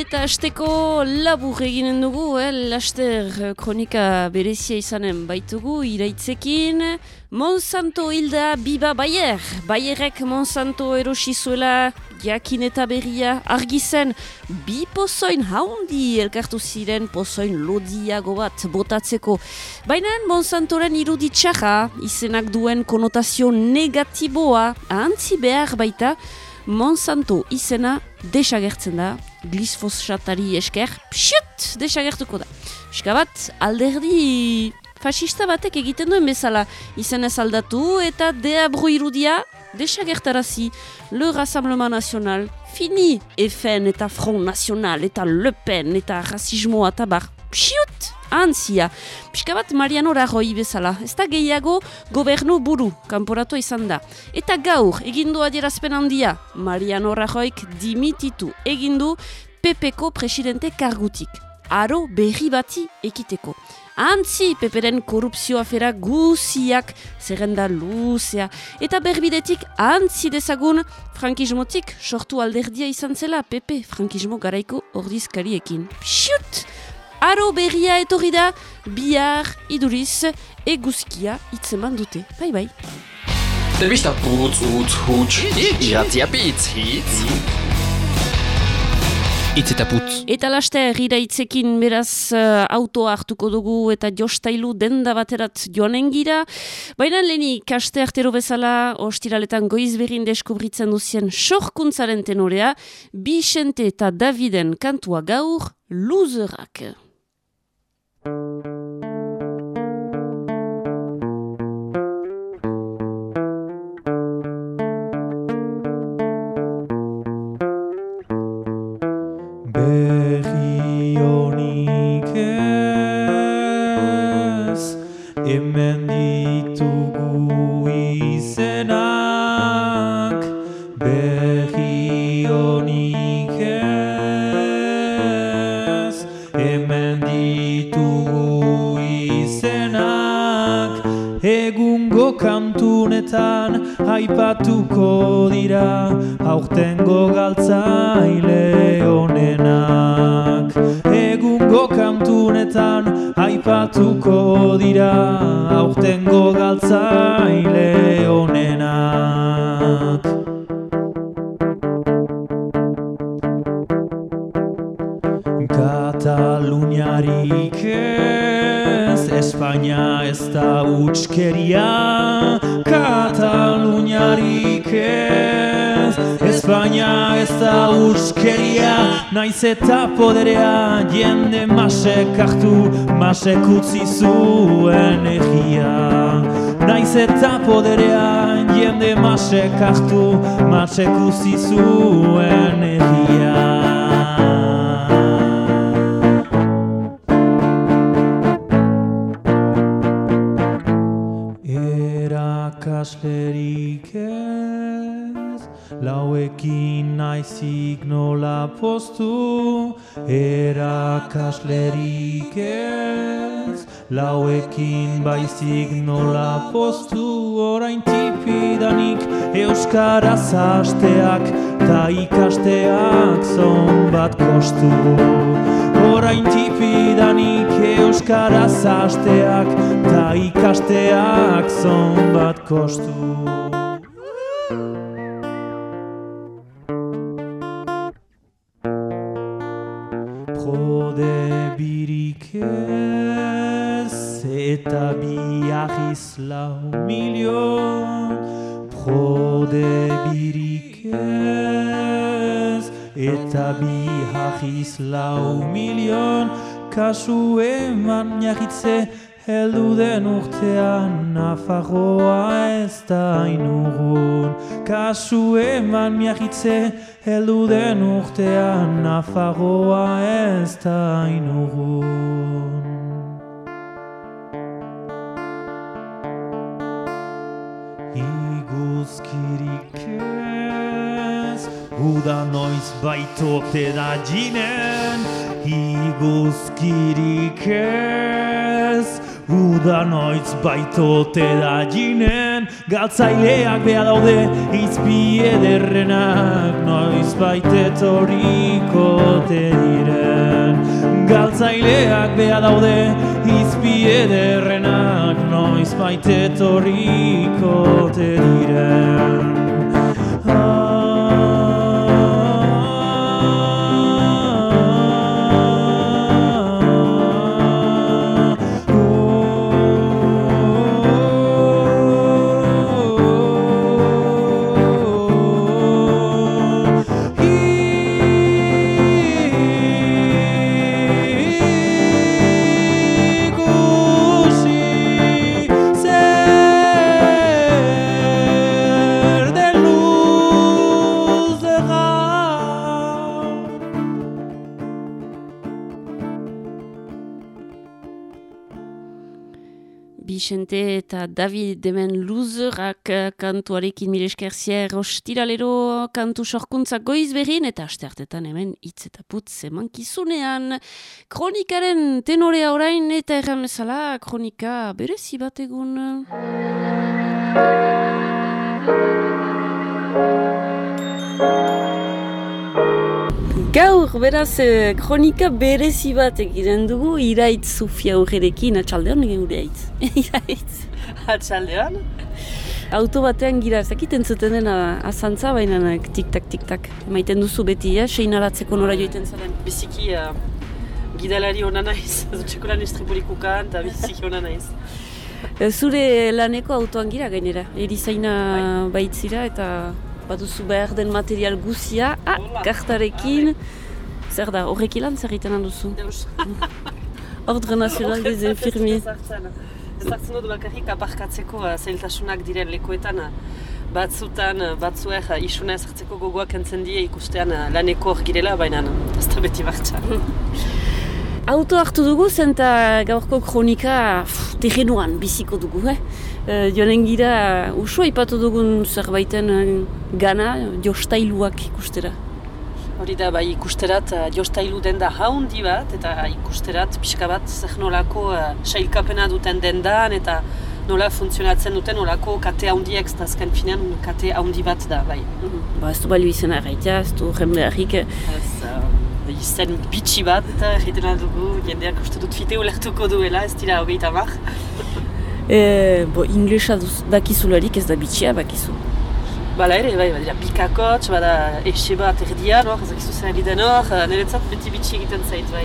Eta asteko labur eginen dugu, eh? laster kronika berezia izanen baitugu, iraitzekin. Monsanto hilda biba Bayer. Bayerrek Monsanto erosi zuela jakin eta berria argi zen bi pozoin haundi elkartu ziren pozoin lodiago bat botatzeko. Baina Monsantoren iruditxarra izenak duen konotazio negatiboa ahantzi behar baita Monsanto izena desagertzen da, glisfosatari esker, psiut, desagertuko da. Bat, alderdi fascista batek egiten duen bezala. Izan ez aldatu eta deabru irudia desagertarazi le Rassemblement Nacional, fini. FN eta Front Nacional eta Le Pen eta rasismoa eta bar, psiut, antzia. Pixka bat Mariano Rajoy bezala, ez da gehiago gobernu buru, kanporatu izan da. Eta gaur, egindu adierazpen handia, Mariano Rajoyk dimititu egindu PPko presidente kargutik. Aro berri bati ekiteko. Antzi, peperen korrupzio afera guziak, zerrenda luzea, eta berbidetik antzi dezagun frankismotik sortu alderdia izan zela pepe frankismo garaiko ordizkariekin. Psiut! Aro berria etorri da, bihar iduriz eguzkia itzeman dute. Bai, bai. Telebista putz, utz, huts, iratzia pitz, hitz. Itz eta putz. Eta laster iraitzekin beraz uh, autoa hartuko dugu eta jostailu denda baterat joanen gira. Baina leheni kaste artero bezala ostiraletan goiz berrin deskubritzen duzien sorkuntzaren tenorea, Bixente eta Daviden kantua gaur, loserak. Berri dira aurtengo galtzaile onenak. Egungo kantunetan aipatuko dira aurtengo Naiz eta poderea jende masek hartu Masek utzi zuen egia. Naiz eta poderea jende masek hartu Masek utzi zuen egia postu. Erakaslerik ez, lauekin baizik nola postu. Orain tipidanik euskaraz hasteak, ta ikasteak zon bat kostu. Orain tipidanik euskaraz hasteak, ta ikasteak zon bat kostu. Biagiz lau milion. Kasu eman jagitze, heldu den urtean, Nafarroa ez da inugun. Kasu eman miagitze, heldu den urtean, Nafarroa ez da inugun. Iguzkirik uda noiz baitote da jinen, Iguzkirik ez, Uda noiz baitote da jinen Galtzaileak beha daude izpi ederrenak. Noiz baitetoriko te diren Galtzaileak beha daude izpi ederrenak. Noiz baitetoriko te diren Bixente eta David demen luzerak eh, kantuarekin mire esker zier ostiralero kantu sorkuntza goiz berin eta asteartetan hemen hitz eta putz emankizunean. Kronikaren tenorea orain eta erran bezala kronika berezi bat egun. Gaur, beraz, eh, kronika berezi bat egiten dugu, iraitz zufia urrerekin, atxaldeon egin gure aitz. iraitz. Atxaldean? Auto batean gira, ez dakit entzuten dena azantza, baina tik-tak, tik-tak. Maiten duzu beti, eh? sein alatzeko nora joiten zaren. Biziki uh, gidalari hona naiz. Dutxeko lan estripurik ukan eta biziki hona naiz. Eh, Zure laneko autoan gira gainera, erizaina baitzira eta baduzu behar den material guzia, ah, kartarekin, zer da, horrek ilan zer egiten handuzu? Deus. Ordre Nacional des Infirmiers. Ezartzen. Ezartzen dut bakarrik aparkatzeko uh, zailtasunak diren lekuetan uh, batzutan, batzuer uh, isuna ezartzeko gogoak entzen die ikustean laneko hor girela, baina ez da beti bartza. Auto hartu dugu zen eta gaurko kronika pff, terrenuan biziko dugu, eh? E, joanen gira usua ipatu dugun zerbaiten eh, gana jostailuak ikustera. Hori da, bai ikusterat uh, jostailu denda haundi bat, eta ikusterat pixka bat zer nolako uh, sailkapena duten dendan, eta nola funtzionatzen duten nolako kate handiek, eta azken finean kate haundi bat da, bai. Ba, ez du balio izena erraitea, ez du jendearrik. Ez, uh, izen bitxi bat, egiten dugu, jendeak uste dut fite ulertuko duela, ez dira hogeita mar. E, bo, inglesa duz, dakizularik ez da bitxia bakizu. Bala ere, bai, badira pikakotx, bada exe bat erdian, hor, ez dakizu zen ari den hor, uh, niretzat beti bitxi egiten zait, bai.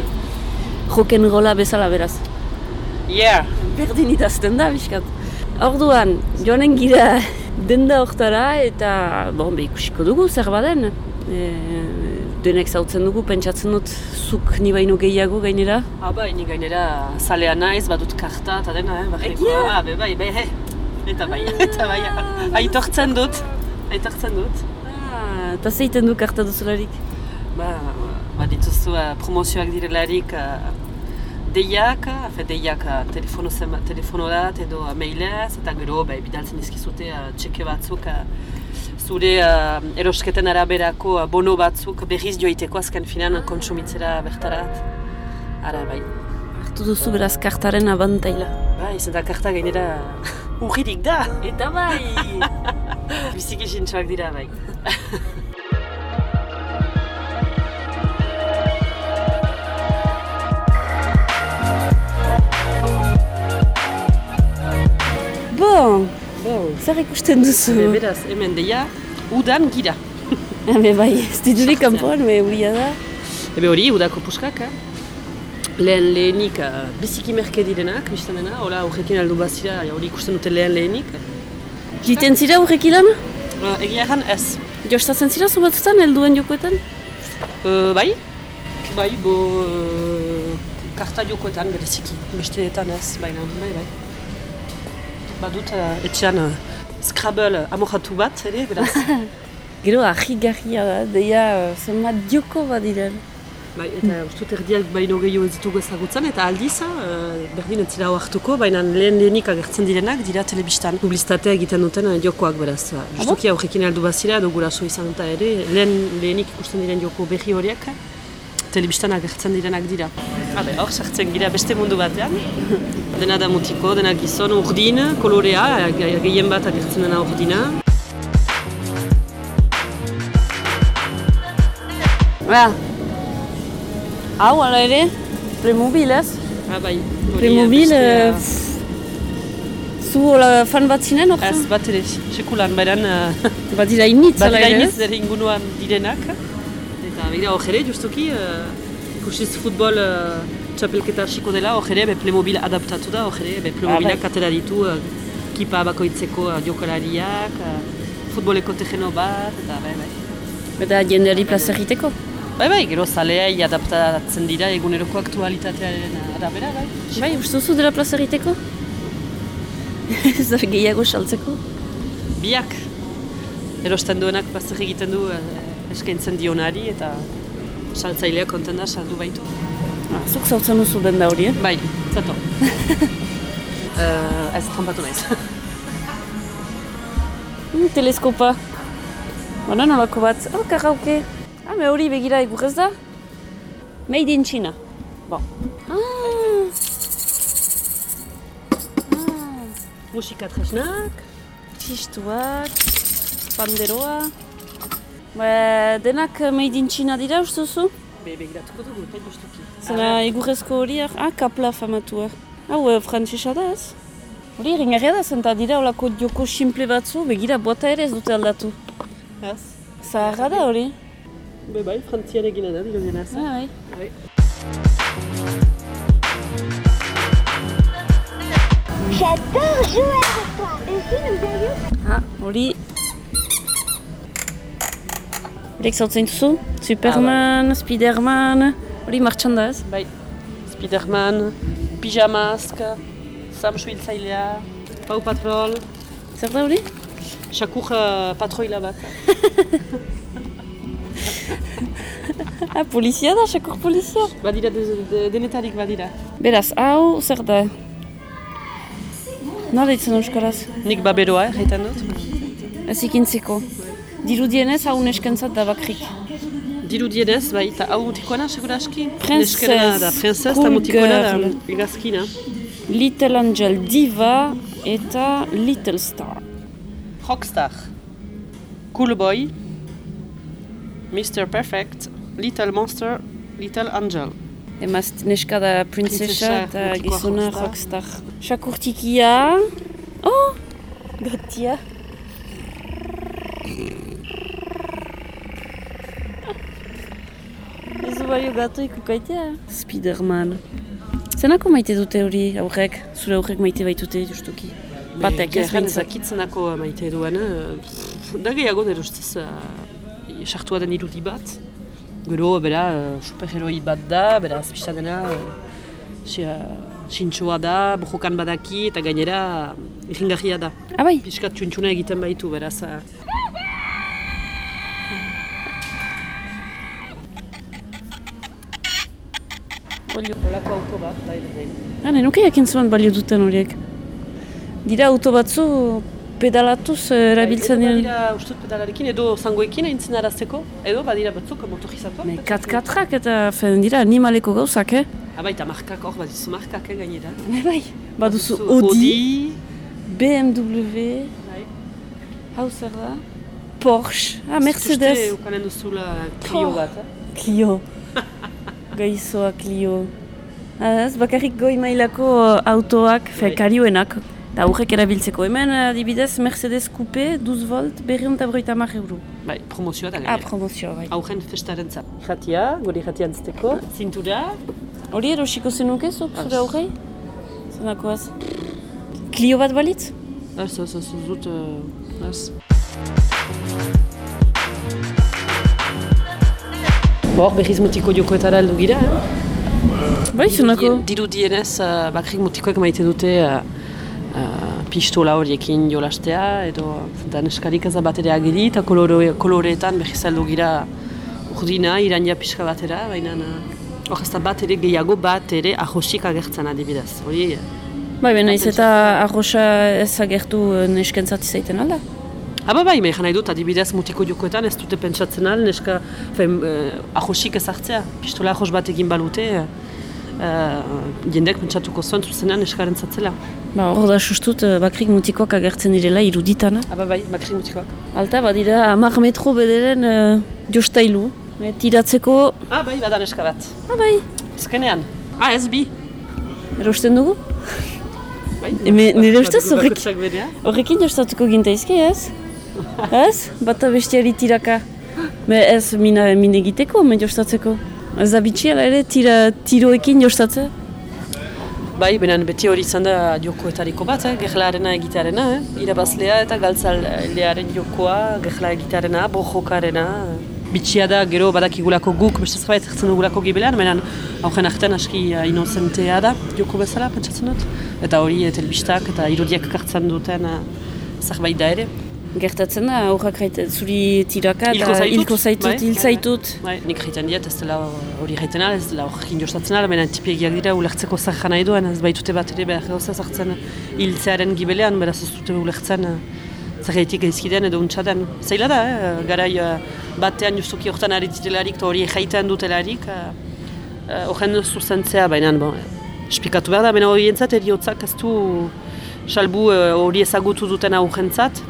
Joken rola bezala beraz. Yeah! Berdin idazten da, biskat. Orduan, joanen gira denda hortara eta bon, be, ikusiko dugu zer baden. E, denek zautzen dugu, pentsatzen dut zuk ni baino gehiago gainera. Ah, bai, ni gainera zalea naiz, badut karta eta dena, eh, barriko. Egia? Ah, be, bai, bai, he. Eta bai, eta bai, aitortzen dut, aitortzen dut. Ah, eta zeiten du karta duzularik. Ba, ba dituzu uh, promozioak direlarik uh, deiak, afe deiak uh, telefono, zema, telefono dat edo uh, mailez, eta gero ba, bidaltzen dizkizute uh, txeke batzuk uh, zure uh, erosketen araberako uh, bono batzuk berriz joiteko azken finan kontsumitzera bertarat. Ara, bai. Hartu duzu beraz kartaren abantaila. Bai, izan da karta gainera urririk da. Eta bai! Biziki zintxoak dira, bai. bon, zer ikusten duzu? Be, beraz, hemen deia, udan gira. Habe bai, ez diturik kanpoan, me huria da. Ebe hori, udako puskak, eh? Lehen lehenik uh, biziki merke direnak, biztan dena, hola horrekin aldu bazira, hori ikusten dute lehen lehenik. Jiten zira horrek ilan? Uh, egia erran ez. Jostatzen zira zu batzutan, helduen jokoetan? Uh, bai? Bai, bo... Uh, karta jokoetan bereziki, besteetan ez, baina, bai, bai. Badut uh, etxean uh, Scrabble amoratu bat, ere, beraz. Gero, ahigarria da, deia uh, zenbat joko badiren. Bai, eta uste dut erdiak baino gehiago ez ditugu ezagutzen, eta aldiz, uh, berdin ez zira hartuko, baina lehen lehenik agertzen direnak dira telebistan. Publizitatea egiten duten uh, jokoak beraz. Uh, Justuki aurrekin heldu bazira, edo guraso izan eta ere, lehen lehenik ikusten diren joko berri horiek. Telebistan agertzen direnak dira. Habe, hor, sartzen gira beste mundu batean. dena da mutiko, dena gizon urdin, kolorea, ge- gehien bat agertzen dena urdina. Ba. Hau, ala ere, Playmobil ez? Ah, bai. bestea- eh, zu hola fan bat zinen, hor? Ez, bat ere, sekulan, bairan, uh, Bat dira initz, ala ere iniz ez? dere ingunuan direnak. Eta begira, hor ere, justuki, uh, ikusiz futbol uh, txapelketa hasiko dela, hor ere, be Playmobil adaptatu da, hor ere, be Playmobilak bai. atera ditu uh, kipa bakoitzeko uh, jokalariak, uh, futboleko terreno bat, eta bai, bai. Eta jendeari plaza egiteko. Bai, bai, gero zaleai adaptatzen dira eguneroko aktualitatearen arabera, bai. Bai, uste duzu dela plaza egiteko? Da gehiago saltzeko? Biak, erosten duenak plazer egiten du eh, eskaintzen dionari eta saltzaileak konten da saldu baitu. Ah, zuk zautzen duzu denda hori, eh? Bai, zato. uh, ez trompatu naiz. Mm, teleskopa. Bona nolako bat. Oh, karaoke. Ah, me hori begira igurrez da? Made in China. Bon. Ah. Ah. Musika tresnak, Txistuak, panderoa. Ba, denak made in China dira, uste duzu? be begiratuko dugu, eta justuki. Zena igurrezko horiak, ah, kapla famatua. Hau, eh, frantzesa da ez? Hori eringarria da, zenta dira olako joko simple batzu, begira bota ere ez dute aldatu. Ez? Zaharra da hori. Be bai, frantzian egina da, dirudien ez. Ah, bai. Bai. J'adore jouer avec toi. Et si nous allions Ah, hori... Horiek zautzen duzu? Superman, Spiderman... Hori martxan da ez? Bai, Spiderman, Pijamask, Sam Suhiltzailea, Pau Patrol, Zer da hori? Shakur uh, patroila bat. Ah, polizia da, sakur polizia. Badira, de, de, denetarik badira. Beraz, hau zer da? Nola ditzen euskaraz? Nik baberoa, erraiten dut. Ez ikintzeko. Dirudienez hau neskentzat da bakrik. Dirudienez, bai, eta hau mutikoana, segura aski? Princess, da, princess, eta cool mutikoana da, girl. egazkina. Little Angel Diva eta Little Star. Rockstar, Cool Boy, Mr. Perfect, Little Monster, Little Angel. Emaz neska da princesa eta gizona rockstar. Sakurtikia. Oh! Gatia. Ez du balio gato ikukaitea. Spiderman. Zenako maite dute hori aurrek? Zure aurrek maite baitute justuki. Batek ez Gerran behintzat. ezakitzenako maite duen, eh, da gehiago nire ustez uh, sartua den irudi bat. Gero, bera, uh, superheroi bat da, bera, azpista dena, uh, sintxoa da, bojokan badaki, eta gainera irringarria da. Ah bai, Piskat txuntxuna egiten baitu, beraz. Uh, Olako auto bat, da ere. ah, nuke jakin zuen balio duten horiek. Dira auto batzu pedalatuz erabiltzen diren. badira ustut pedalarekin, edo zangoekin aintzen arazteko, edo badira batzuk motorizatuak. Me kat-katrak eta fen dira animaleko gauzak, eh? Aba eta markak hor, badizu markak eh, gainera. Bai. Baduzu Baduzu Audi, BMW, Bai. hau zer da? Porsche, ah, Mercedes, ukanen duzula Clio bat, eh? Clio. Gaizoa Clio. Ah, Ez, bakarrik goi mailako autoak, fe, Bai. karioenak. Da aurrek erabiltzeko. Hemen, adibidez, Mercedes Coupe, 12 volt, berriun eta broita mar euro. Bai, promozioa da Ah, promozioa, bai. Aurren festaren zat. Jatia, gori jatia antzteko, zintura, Hori erosiko zenuke, zuk, zure aurrei? Zenako ez? Clio bat balitz? ez, ez, ez, ez dut, ez. Hor, behiz mutiko jokoetara heldu gira, eh? Bai, zenako. Diru dienez, uh, bakrik mutikoek maite dute uh, uh, pistola horiekin jolastea, edo da neskarik ez da bat ere ageri, eta kolore, koloreetan behiz heldu gira urdina, irania pixka batera, baina hor ez da bat ere gehiago bat ere ahosik agertzen adibidez. Hori, eh, Bai, baina iz eta arroxa ez agertu eh, neskentzat izaiten alda. Aba bai, mehan nahi dut, adibidez mutiko jokoetan ez dute pentsatzen al, neska, fen, eh, ahosik ezartzea, pistola ahos bat egin balute, eh, jendek pentsatuko zuen zuzenean neskaren zatzela. Ba, hor da sustut, eh, bakrik mutikoak agertzen direla iruditan. eh? Aba bai, bakri mutikoak. Alta, badira, hamar metro bederen uh, jostailu. Eh, tiratzeko, Ah bai, bada neska bat. ah bai, Ezkenean. Ah, ez bi. erosten dugu? Bai, Eme- nire ustez. Horrekin jostatuko gintaizke, ez? Ez? Bata bestiari tiraka. Me ez mina, min egiteko, me jostatzeko. Ez da bitxiela ere, tira, tiroekin jostatzea. Bai, benen beti hori izan da jokoetariko bat, eh? gerlaarena egitearena, eh? irabazlea eta galtzalearen jokoa, gerla egitearena, bojokarena. Bitxia da, gero badakigulako guk, beste zerbait hartzen dugulako gibelean, benen aurren artean aski uh, inozentea da, joko bezala, pentsatzen dut. Eta hori, eh, telebistak eta irudiak kartzen duten uh, zerbait da ere. Gertatzen da, raite, zuri tiraka eta hilko zaitut, bai. hil zaitut. Bai, nik jaiten diet, ez dela hori jaiten ala, ez dela horrekin jostatzen ala, baina tipiegiak dira ulertzeko zer nahi duen, ez baitute bat ere behar gauza sartzen hiltzearen gibelean, beraz ez dute ulertzen eh, zergaitik gaizkiden edo untxaden. Zaila da, eh? garai eh, batean justuki hortan ari direlarik, eta hori jaiten dutelarik, eh, horren zuzentzea, baina bon, esplikatu behar da, baina hori entzat eriotzak ez du salbu hori ezagutu duten aurrentzat,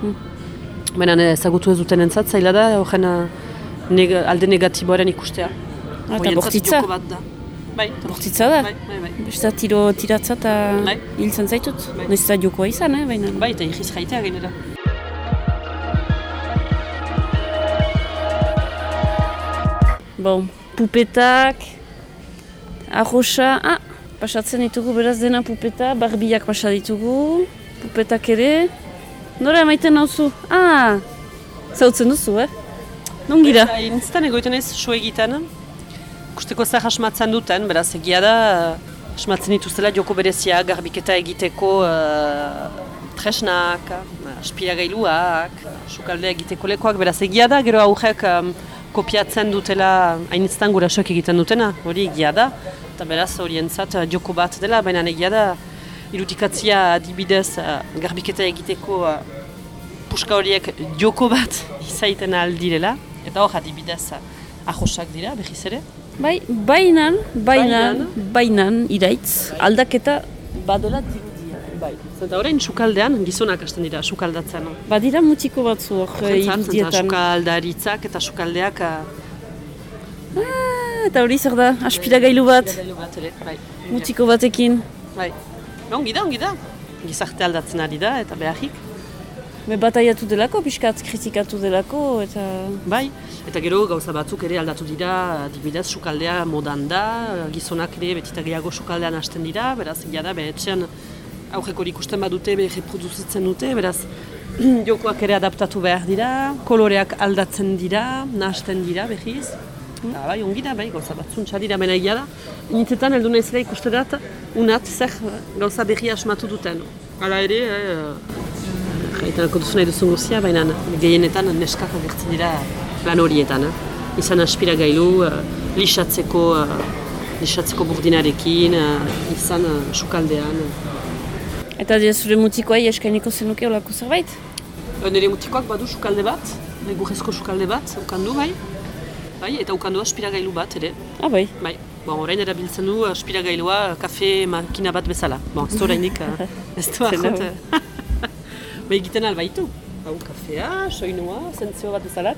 baina ezagutu ez duten entzat, zaila da, horren neg alde negatiboaren ikustea. Ah, eta bortitza, joko bat da. Bai, bortitza da. bai, bai, bai. Besta tiro tiratza eta Bai. hiltzen zaitut. Bai. Naiz eta jokoa izan, eh, baina. Bai, eta ikiz jaitea gainera. Bon, pupetak, arroxa, ah, pasatzen ditugu beraz dena pupeta, barbiak pasa ditugu, pupetak ere. Nora emaiten nauzu? Ah, zautzen duzu, eh? Nongira? Intzitan egoiten ez, so egiten. Kusteko zer asmatzen duten, beraz egia da, eh, asmatzen dituztela joko berezia, garbiketa egiteko eh, tresnak, uh, aspiragailuak, sukaldea egiteko lekoak, beraz egia da, gero aurrek em, kopiatzen dutela hainitzetan gurasoek egiten dutena, hori egia da, eta beraz horientzat eh, joko bat dela, baina egia da, irudikatzia adibidez eh, garbiketa egiteko eh, puska horiek joko bat izaiten aldirela, eta hor adibidez ahosak dira, behiz ere. Bai, bainan, bainan, Bainan. iraitz, aldaketa badela dirudia. Bai. Eta orain sukaldean gizonak hasten dira sukaldatzen. Badira mutiko batzu hor eh, zenta irudietan. sukaldaritzak eta sukaldeak ah, Ah, Eta hori zer da, aspiragailu bat, gailu bat ere. Bai. mutiko batekin. Bai. Ongi da, ongi da. Gizarte aldatzen ari da eta beharrik. Me bataiatu delako, pixkat kritikatu delako, eta... Bai, eta gero gauza batzuk ere aldatu dira, adibidez sukaldea modan da, gizonak ere betita gehiago sukaldean hasten dira, beraz egia da, behetxean aurreko hori ikusten badute, reproduzitzen dute, beraz jokoak ere adaptatu behar dira, koloreak aldatzen dira, nahasten dira behiz. Eta bai, ongi da, bai, gauza batzuntza dira, baina egia da. Nintzetan heldu naizela ikuste dut, unat zer gauza berri asmatu duten. Hala ere, eh, Jaitanako duzu nahi duzun guzia, baina gehienetan neskak agertzen dira lan horietan. Eh? Izan aspiragailu, uh, lixatzeko, uh, lixatzeko burdinarekin, uh, izan uh, sukaldean. Eta dira zure mutikoai eskainiko zenuke olako zerbait? Uh, nire mutikoak badu sukalde bat, negurrezko sukalde bat, ukandu bai. Bai, eta ukandu aspiragailu bat ere. Ah, bai. Bai, bon, orain erabiltzen du aspiragailua kafe makina bat bezala. Bon, ez du orainik, uh, ez du ahot. uh, Ba egiten albaitu. Hau kafea, soinua, zentzio bat bezala.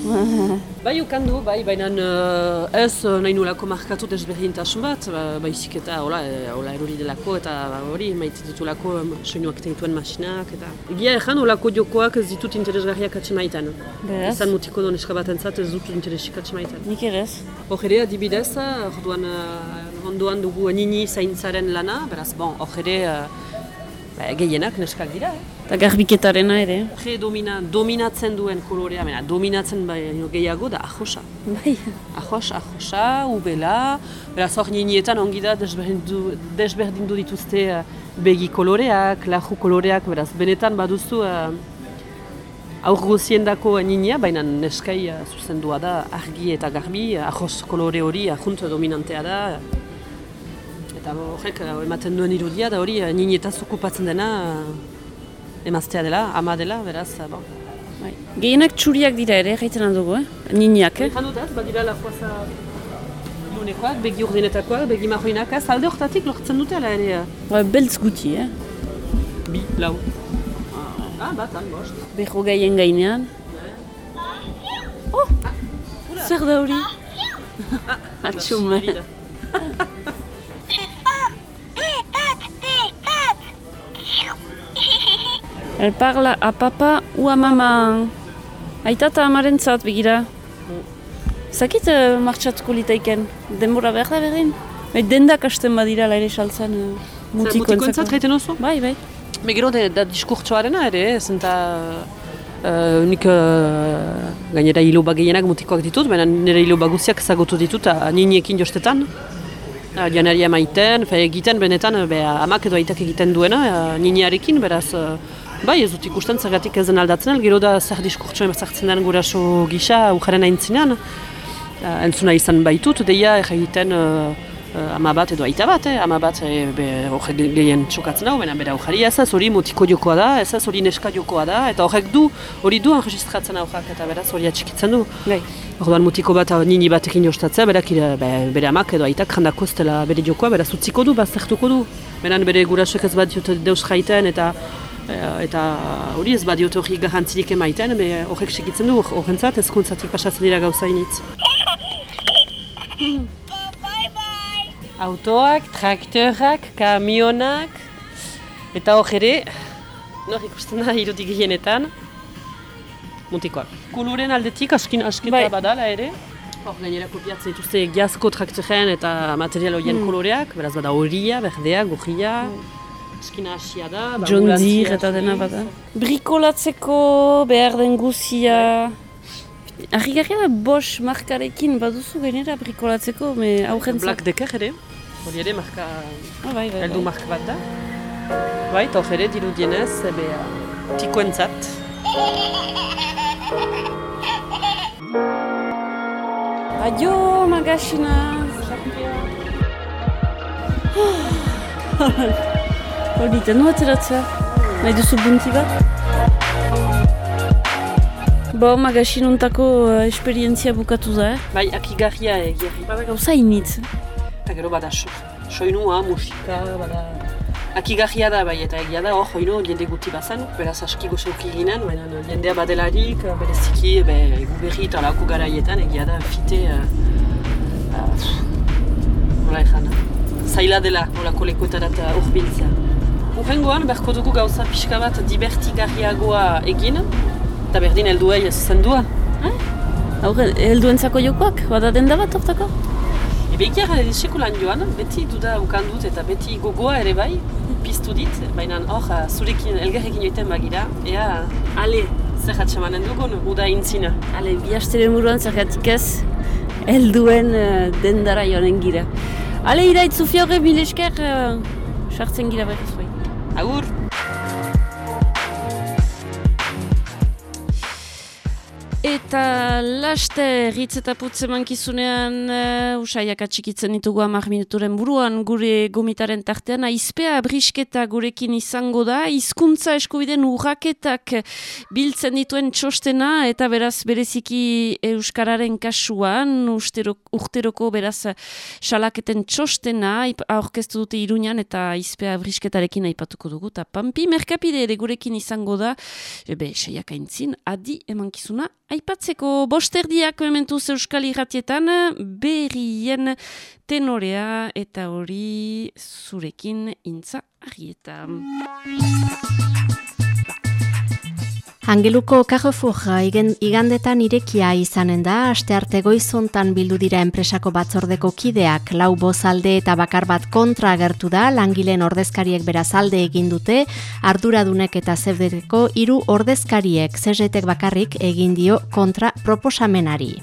bai, ukandu, bai, baina uh, ez uh, nahi nulako markatu desberdintasun bat, ba, baizik eta hola, e, hola erori delako eta ba, hori maite ditulako soinuak dituen masinak eta... Egia ezan holako jokoak ez ditut interesgarriak atxemaiten. Beraz, Izan mutiko doneska bat entzat ez dut interesik atxemaiten. nik ere ez. Hor ere adibidez, orduan uh, ondoan dugu nini zaintzaren lana, beraz, bon, hor ere uh, ba, gehienak neskak dira, eh? Eta garbiketarena ere. Predomina, dominatzen duen kolorea, mena, dominatzen baino gehiago da ajosa. Bai. Ajos, ajosa, ubela, beraz hor ninietan ongi da desberdindu, desberdindu dituzte uh, begi koloreak, laju koloreak, beraz benetan baduzu uh, aur goziendako ninia, baina neskai uh, zuzendua da argi eta garbi, ajos kolore hori ajunt dominantea da. Eta horrek ematen duen irudia da hori uh, ninietaz okupatzen dena uh, emaztea dela, ama dela, beraz, uh, bon, Bai. Gehienak txuriak dira ere, jaiten aldugu, eh? Niniak, eh? Ezan dut ez, badira la fuaza ilunekoak, begi urdinetakoak, begi marroinak, ez alde hortatik lortzen dute ala ere. Ba, beltz guti, eh? Bi, lau. Ah, bat, han, bost. Beho gaien gainean. Oh! Zer da hori? Atxuma. Elle parle a papa ou a mama. Aita eta amaren zat, begira. Zakit uh, martxatuko litaiken, denbora behar da berdin? Bai, dendak hasten badira ere saltzen uh, mutiko Mutikoentzat jaiten oso? Bai, bai. Me gero da, da diskurtsoarena ere, ez eta uh, nik uh, gainera hilo gehienak mutikoak ditut, baina nire hilo guziak ezagutu ditut niniekin jostetan. Uh, janaria maiten, fe, egiten benetan, be, amak edo aitak egiten duena, uh, niniarekin, beraz, uh, bai ez dut ikusten zergatik ez den aldatzen, gero da zer diskurtsoa ezartzen den guraso gisa ujaren aintzinean. Entzuna izan baitut, deia egiten uh, ama bat edo aita bat, eh? ama bat eh, horrek ge- gehien txokatzen hau, baina bera ujari ez ez hori mutiko jokoa da, ez ez hori neska jokoa da, eta horrek du, hori du enregistratzen aurrak eta beraz hori atxikitzen du. Bai. Orduan mutiko bat nini batekin jostatzea, berak be, bere amak edo aitak jandako ez dela bere jokoa, beraz utziko du, baztertuko du. Beran bere gurasek ez bat diote deus jaiten eta eta hori ez badiote hori garrantzirik emaiten, be, horrek segitzen du, horrentzat ezkuntzatik pasatzen dira gauza initz. Autoak, traktorak, kamionak, eta hor ere, nor ikusten da irutik gehienetan, mutikoak. Kuluren aldetik askin asketa Bai. badala ere, hor gainera kopiatzen dituzte giazko traktoren eta material horien koloreak, beraz bada horia, berdea, gurria, askina hasia da, ba, John Deere eta dena hasi. bada. Brikolatzeko behar den guzia... Arrigarria da Bosch markarekin baduzu gainera brikolatzeko, me aurrentzat. Black Decker ere, hori ere marka, Ah, bai, bai, heldu bai. marka bat da. Bai, eta hor ere dirudienez, ebe, tikoentzat. Adio, magasina! Hori, tenu ateratzea. Nahi duzu bunti bat? Bo, magasinuntako uh, esperientzia bukatu da, eh? Bai, akigarria egiari. Bada gauza initz. Eta gero bada so, soinua, musika, bada... Akigarria da bai, eta egia da, hor, joino, jende guti bazan, beraz aski gozoki ginen, baina jendea badelarik, bereziki, be, gu berri eta lako garaietan, egia da, fite... Uh, uh, nola ezan, zaila dela, nolako lekuetara eta urbiltzea. Urrengoan, berko dugu gauza pixka bat divertigarriagoa egin, eta berdin helduei ez zendua. Aurre, helduentzako jokoak? Bada denda bat hortako? Ebegiar sekulan joan, beti duda ukan dut eta beti gogoa ere bai, piztu dit, baina hor uh, zurekin elgarrekin joiten bagira, ea ale zer atxamanen dugun, uda intzina. Ale, bi asteren buruan zergatik ez, helduen uh, dendara joanen gira. Ale, iraitz Sofia horre, mil esker, uh, sartzen gira bai. Agur! Eta laste ritz eta putze mankizunean uh, usaiak atxikitzen ditugu hamar minuturen buruan gure gomitaren tartean. Aizpea brisketa gurekin izango da. Hizkuntza eskubiden urraketak biltzen dituen txostena eta beraz bereziki euskararen kasuan ustero, urteroko beraz salaketen txostena aurkeztu dute iruñan eta aizpea brisketarekin aipatuko dugu. Eta pampi merkapide ere gurekin izango da. Ebe, seiak aintzin, adi emankizuna aipatzeko bosterdiak mementuz euskal irratietan berrien tenorea eta hori zurekin intza argieta. Angeluko Carrefour igandetan irekia izanen da, astearte goizontan bildu dira enpresako batzordeko kideak, lau bozalde eta bakar bat kontra agertu da, langileen ordezkariek beraz alde egin dute, arduradunek eta zebdeteko hiru ordezkariek, zezetek bakarrik egin dio kontra proposamenari.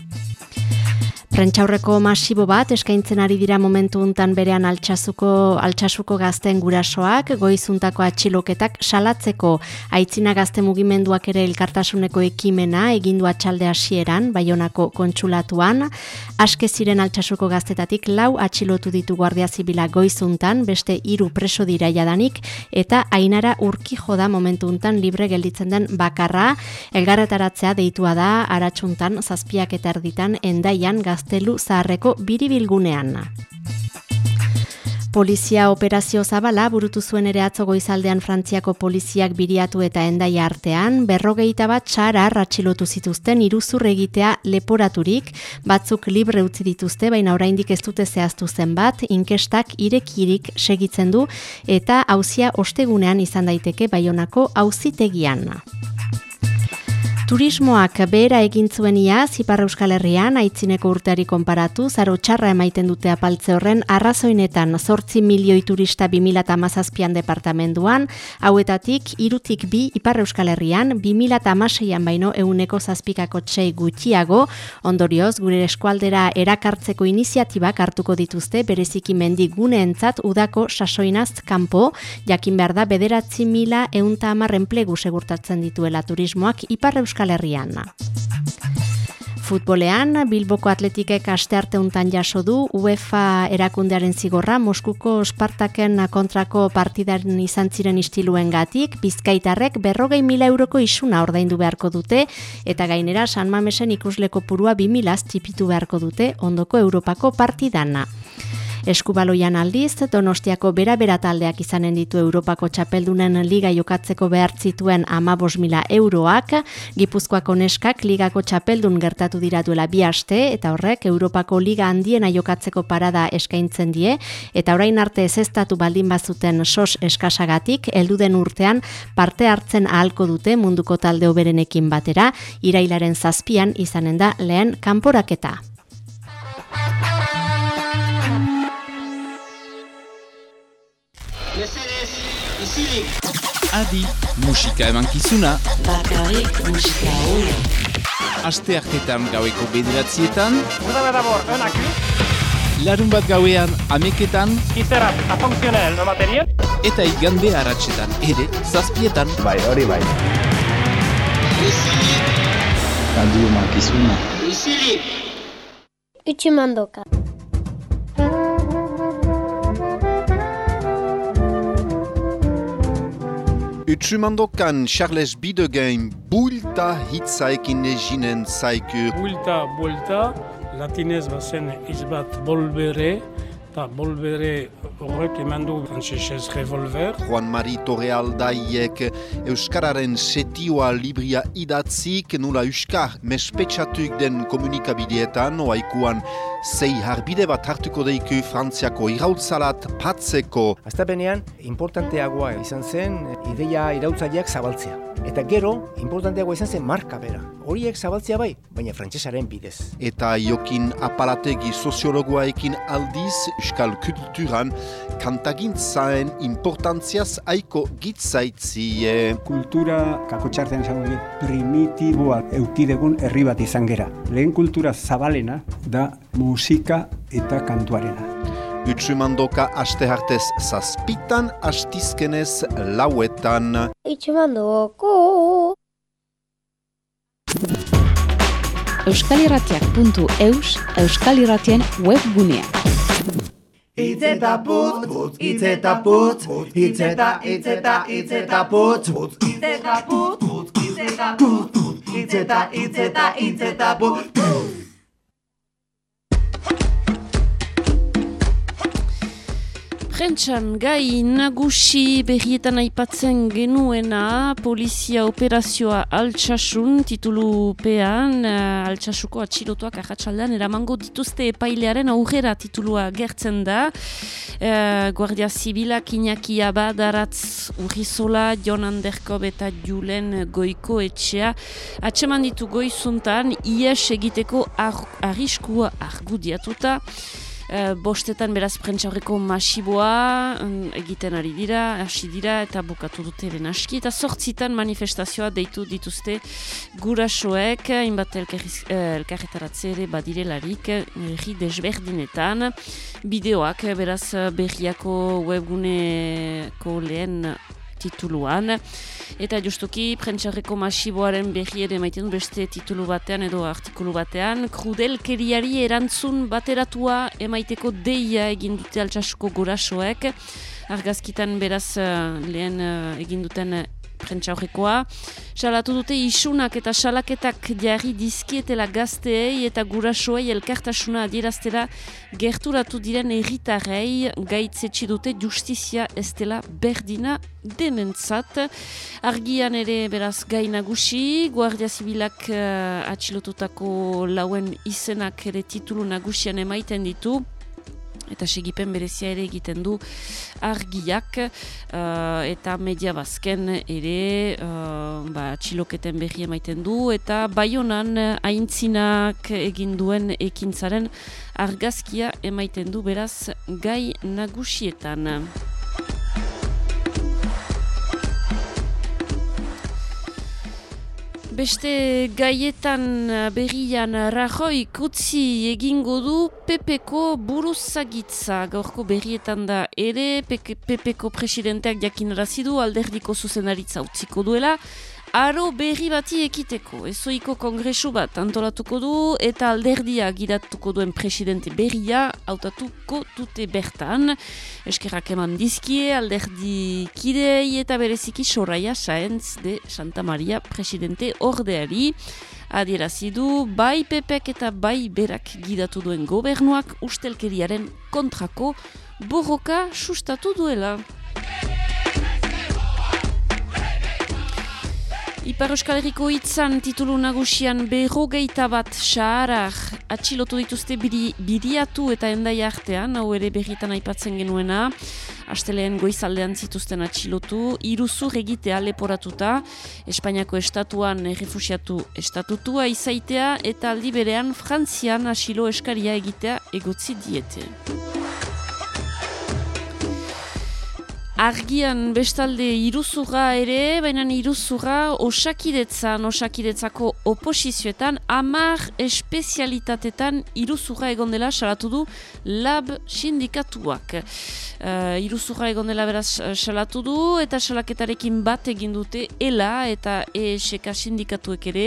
Prentxaurreko masibo bat eskaintzen ari dira momentu untan berean altxasuko, altxasuko gazten gurasoak, goizuntako atxiloketak salatzeko. Aitzina gazte mugimenduak ere elkartasuneko ekimena egindu atxalde hasieran baionako kontsulatuan, aske ziren altxasuko gaztetatik lau atxilotu ditu guardia zibila goizuntan, beste hiru preso dira jadanik, eta ainara urki joda momentu untan libre gelditzen den bakarra, elgarretaratzea deitua da aratsuntan zazpiak eta erditan endaian gaztelu zaharreko biribilgunean. Polizia operazio zabala burutu zuen ere atzo goizaldean Frantziako poliziak biriatu eta endai artean, berrogeita bat txara ratxilotu zituzten iruzur egitea leporaturik, batzuk libre utzi dituzte, baina oraindik ez dute zehaztu zen bat, inkestak irekirik segitzen du eta hauzia ostegunean izan daiteke baionako hauzitegian. Turismoak behera egin zuen iaz, Ipar Euskal Herrian, aitzineko urteari konparatu, zaro txarra emaiten dute apaltze horren, arrazoinetan zortzi milioi turista 2008an departamenduan, hauetatik, irutik bi Ipar Euskal Herrian, 2008an baino euneko zazpikako txei gutxiago, ondorioz, gure eskualdera erakartzeko iniziatibak hartuko dituzte, bereziki mendi guneentzat udako sasoinaz kanpo, jakin behar da, bederatzi mila eunta amarren segurtatzen dituela turismoak Ipar Euskal Herrian. Futbolean, Bilboko Atletikek astearte untan jaso du UEFA erakundearen zigorra Moskuko Spartaken kontrako partidaren izan ziren istiluen gatik, bizkaitarrek berrogei mila euroko isuna ordaindu beharko dute, eta gainera San Mamesen ikusleko purua bi milaz txipitu beharko dute ondoko Europako partidana. Eskubaloian aldiz, Donostiako bera-bera taldeak izanen ditu Europako txapeldunen liga jokatzeko behar zituen amabos mila euroak, Gipuzkoako neskak ligako txapeldun gertatu dira duela bi aste, eta horrek Europako liga handiena jokatzeko parada eskaintzen die, eta orain arte ez estatu baldin bazuten sos eskasagatik, elduden urtean parte hartzen ahalko dute munduko talde oberenekin batera, irailaren zazpian izanen da lehen kanporaketa. Adi, musika emankizuna. Bakarrik musika hori. Aste hartetan gaueko bederatzietan. D'abord un acquis, Larun bat gauean ameketan. à fonctionnel no matériel. Eta igande haratsetan ere zazpietan. Bai, hori bai. Radio Makizuna. Utsumandoka. Utsumandokan Charles Bidegain bulta hitzaekin eginen zaiku. Buelta, buelta, latinez bazen hitz bat bolbere, eta bolbere horrek eman du frantzesez revolver. Juan Mari Torrealdaiek Euskararen setioa libria idatzik nula Euskar mespetxatuk den komunikabideetan oaikuan zei harbide bat hartuko deiku Frantziako irautzalat patzeko. Aztapenean, importanteagoa izan zen ideia irautzaileak zabaltzea. Eta gero, importanteagoa izan zen marka bera. Horiek zabaltzea bai, baina frantsesaren bidez. Eta Jokin Apalategi soziologoaekin aldiz Euskal kulturan kantagintzaen importantziaz aiko gitzaitzie. Kultura, kako txartzen esango dut, primitiboa eukidegun herri bat izan gera. Lehen kultura zabalena da musika eta kantuarena. Utsumandoka aste hartez zazpitan, astizkenez lauetan. Utsumandoko. euskalirratiak.eus euskalirratien webgunea. Itz eta putz, putz, itz eta putz, itz eta, itz eta, itz eta putz, putz, itz eta putz, putz, itz eta putz, putz, itz eta, itz eta, itz eta putz, putz. Prentxan gai nagusi berrietan aipatzen genuena polizia operazioa altxasun titulupean uh, altxasuko atxilotuak ahatsaldean eramango dituzte epailearen aurrera titulua gertzen da. Uh, Guardia Zibilak Iñaki Abadaratz Urrizola, Jon Anderkob eta Julen Goiko etxea atseman ditu goizuntan ies egiteko ar arriskua argudiatuta Uh, bostetan beraz prentsaurreko masiboa um, egiten ari dira, hasi dira eta bukatu dute eren aski. Eta sortzitan manifestazioa deitu dituzte gurasoek, inbat elkarretaratze ere badirelarik, erri desberdinetan. Bideoak beraz berriako webguneko lehen tituluan. Eta justuki, prentsarreko masiboaren berri ere maiten beste titulu batean edo artikulu batean. Krudelkeriari erantzun bateratua emaiteko deia egin dute altsasuko gurasoek. Argazkitan beraz uh, lehen uh, egin duten prentsa horrekoa. Salatu dute isunak eta salaketak jarri dizkietela gazteei eta gurasoei elkartasuna adieraztera gerturatu diren erritarrei gaitzetsi dute justizia ez dela berdina denentzat. Argian ere beraz gainagusi, Guardia Zibilak uh, atxilotutako lauen izenak ere titulu nagusian emaiten ditu eta segipen berezia ere egiten du argiak uh, eta media bazken ere uh, ba, txiloketen berri emaiten du eta baionan haintzinak egin duen ekintzaren argazkia emaiten du beraz gai nagusietan. Beste gaietan eh, berrian Rajoi kutzi egingo du Pepeko buruzagitza. Gaurko berrietan da ere Pepeko presidenteak jakin razidu alderdiko zuzenaritza utziko duela Aro berri bati ekiteko, ezoiko kongresu bat antolatuko du eta alderdia gidatuko duen presidente berria hautatuko dute bertan. Eskerrak eman dizkie, alderdi kidei eta bereziki Soraya Saenz de Santa Maria presidente ordeari. Adierazidu, bai pepek eta bai berak gidatu duen gobernuak ustelkeriaren kontrako borroka sustatu duela. Ipar Euskal Herriko hitzan titulu nagusian berrogeita bat saharar atxilotu dituzte biri, biriatu eta endai artean, hau ere berritan aipatzen genuena, asteleen goizaldean zituzten atxilotu, iruzur egitea leporatuta, Espainiako estatuan refusiatu estatutua izaitea eta aldi berean Frantzian asilo eskaria egitea egotzi diete. Argian bestalde iruzura ere, baina iruzura osakidetzan, osakidetzako oposizioetan, amar espezialitatetan iruzura egon dela salatu du lab sindikatuak. Uh, iruzura egon dela beraz eh, salatu du eta salaketarekin bat egin dute ELA eta ESK sindikatuek ere,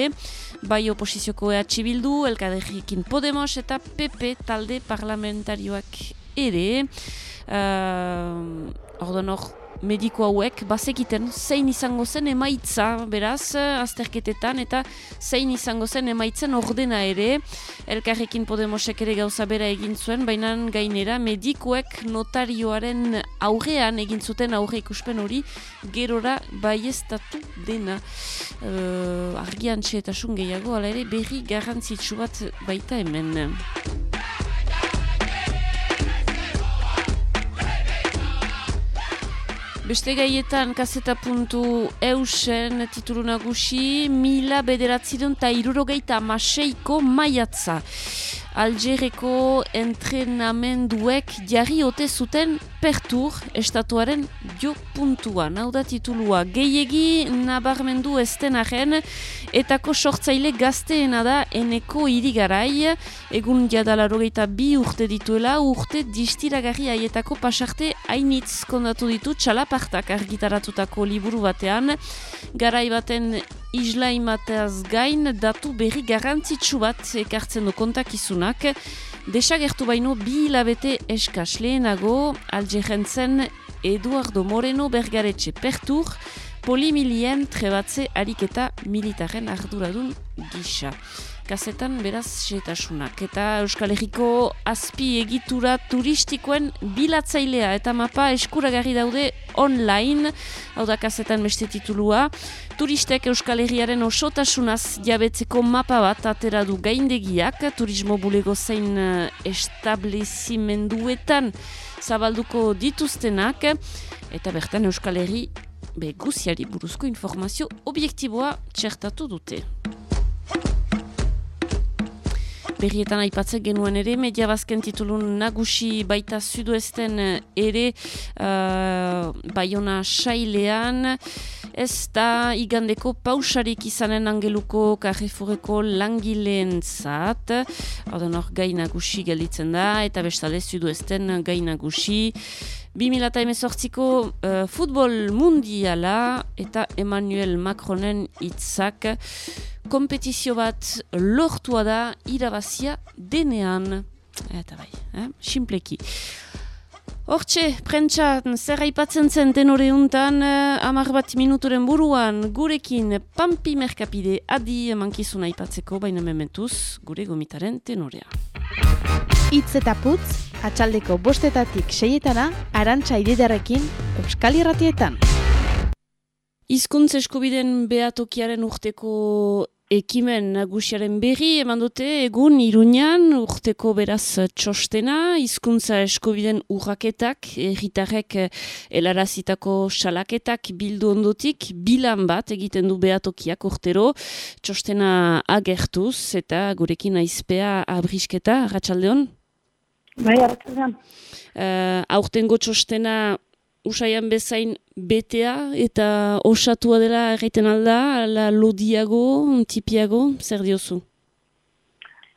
bai oposizioko EH Bildu, Elkadegikin Podemos eta PP talde parlamentarioak ere. Uh, Ordan hor, mediko hauek, bazekiten zein izango zen emaitza, beraz, azterketetan, eta zein izango zen emaitzen ordena ere, elkarrekin Podemosek ere gauza bera egin zuen, baina gainera medikoek notarioaren aurrean egin zuten aurre ikuspen hori, gerora baiestatu dena. Uh, argian txetasun gehiago, ala ere, berri garrantzitsu bat baita hemen. Beste gaietan kaseta puntu eusen titulu nagusi, mila bederatziron eta irurogeita maseiko maiatza. Algereko entrenamenduek jarri ote zuten pertur estatuaren jo puntuan. Hau da titulua, gehiegi nabarmendu estenaren etako sortzaile gazteena da eneko irigarai. Egun jadalarogeita bi urte dituela, urte distiragarri aietako pasarte hainitz kondatu ditu txalapartak argitaratutako liburu batean. Garai baten islaimateaz gain datu berri garrantzitsu bat ekartzen du kontakizunak. Desagertu baino bi hilabete eskas lehenago, algerentzen Eduardo Moreno bergaretxe pertur, polimilien trebatze ariketa militaren arduradun gisa kazetan beraz setasunak. Eta Euskal Herriko azpi egitura turistikoen bilatzailea eta mapa eskuragarri daude online, hau da kazetan beste titulua. Turistek Euskal Herriaren osotasunaz jabetzeko mapa bat atera du gaindegiak, turismo bulego zein eh, establezimenduetan zabalduko dituztenak, eta bertan Euskal Herri beguziari buruzko informazio objektiboa txertatu dute. Berrietan aipatzen genuen ere, media bazken titulun nagusi baita zuduesten ere uh, baiona sailean, ez da igandeko pausarik izanen angeluko karrefureko langileen zat, hau da nor gai nagusi gelditzen da, eta bestale zuduesten gai nagusi, 2018ko uh, futbol mundiala eta Emmanuel Macronen hitzak kompetizio bat lortua da irabazia denean. Eta bai, eh? simpleki. Hortxe, prentxan, zer haipatzen zen tenore untan, uh, amar bat minuturen buruan, gurekin Pampi Merkapide adi emankizuna aipatzeko, baina mementuz, gure gomitaren tenorea. Itz eta putz, atxaldeko bostetatik seietana, arantxa ididarekin, Euskal Irratietan. Hizkuntz eskubiden behatokiaren urteko ekimen nagusiaren berri eman dute egun Iruñan urteko beraz txostena, hizkuntza eskubiden urraketak, erritarrek helarazitako salaketak bildu ondotik, bilan bat egiten du behatokiak urtero, txostena agertuz eta gurekin aizpea abrisketa, ratxaldeon? Bai, hartzen uh, Aurtengo txostena usaian bezain betea eta osatua dela erraiten alda, la lodiago, tipiago, zer diozu?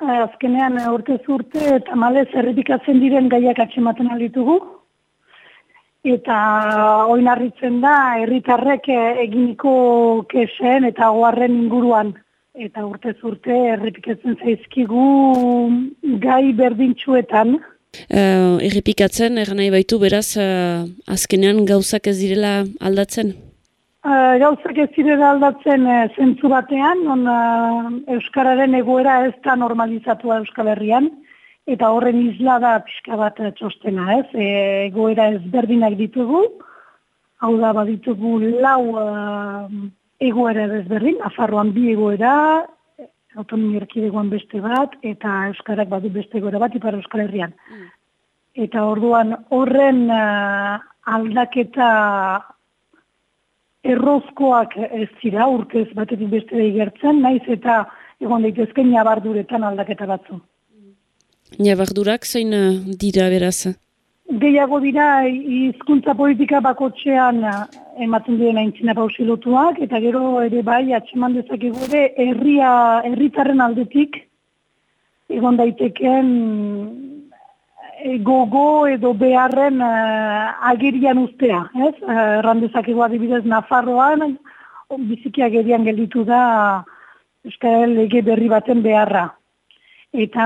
Azkenean urte zurte eta malez errepikatzen diren gaiak atxematen alditugu. Eta oinarritzen da herritarrek eginiko kesen eta goarren inguruan. Eta urte zurte errepikatzen zaizkigu gai berdintxuetan. Uh, errepikatzen, erran nahi baitu, beraz, uh, azkenean gauzak ez direla aldatzen? Uh, gauzak ez direla aldatzen uh, zentzu batean, non uh, Euskararen egoera ez da normalizatua Euskal Herrian, eta horren isla da pixka bat txostena, ez? E, egoera ezberdinak ditugu, hau da baditugu lau uh, egoera ezberdin, afarroan bi egoera, autonomia erkidegoan beste bat, eta Euskarak badu beste gora bat, ipar Euskal Herrian. Mm. Eta orduan horren uh, aldaketa errozkoak ez zira, urtez batetik beste da igertzen, naiz eta egon daitezken nabarduretan aldaketa batzu. Nabardurak zein uh, dira beraz? Gehiago dira hizkuntza politika bakotxean ematen duen aintzina pausilotuak, eta gero ere bai atxeman dezakegu ere herria herritarren aldetik egon daiteken e, gogo edo beharren uh, agerian ustea, ez? Erran dezakegu adibidez Nafarroan, biziki agerian gelditu da Euskal Lege berri baten beharra eta